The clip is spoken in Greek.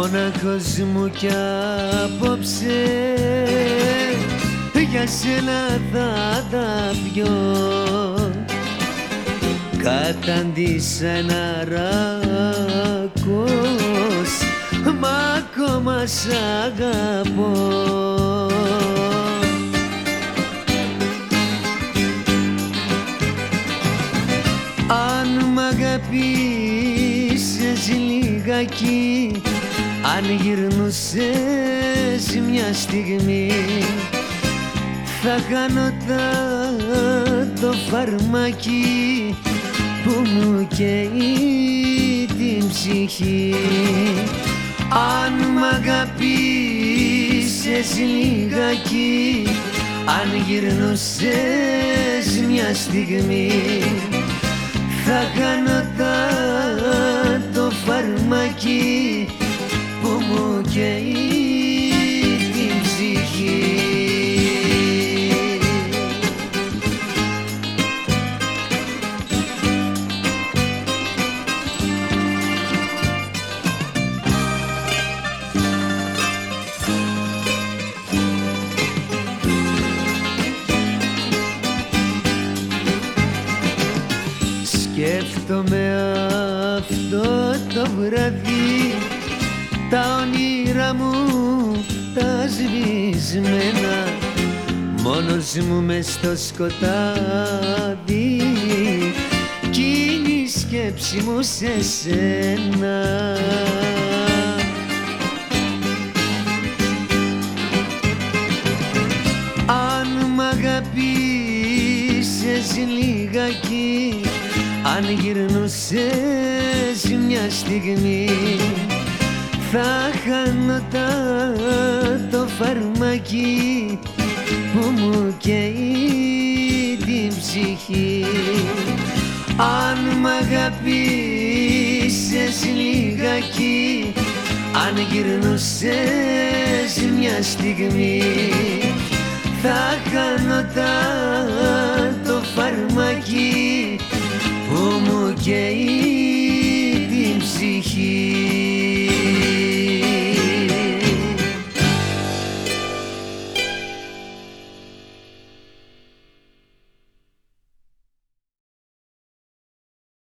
Μόναχος μου κι απόψε για σένα θα τα πιω. Καταντήσα ένα ράκος μα ακόμα σ' αγαπώ. Αν μ' αγαπήσες λιγάκι αν γυρνούσες μια στιγμή θα κάνω το φαρμάκι που μου καίει την ψυχή. Αν μ' αγαπήσες λιγάκι αν γυρνούσες μια στιγμή καίει την ψυχή. Σκέφτομαι αυτό το βράδυ τα όνειρα μου τα σβησμένα μόνος μου μες στο σκοτάδι. Κι είναι η σκέψη μου σε σένα. Αν μ' αγαπήσες λιγάκι αν γυρνούσες μια στιγμή θα χάνω το φαρμάκι που μου καίει την ψυχή. Αν μ' αγαπήσες λιγάκι αν γυρνούσες μια στιγμή θα κάνω το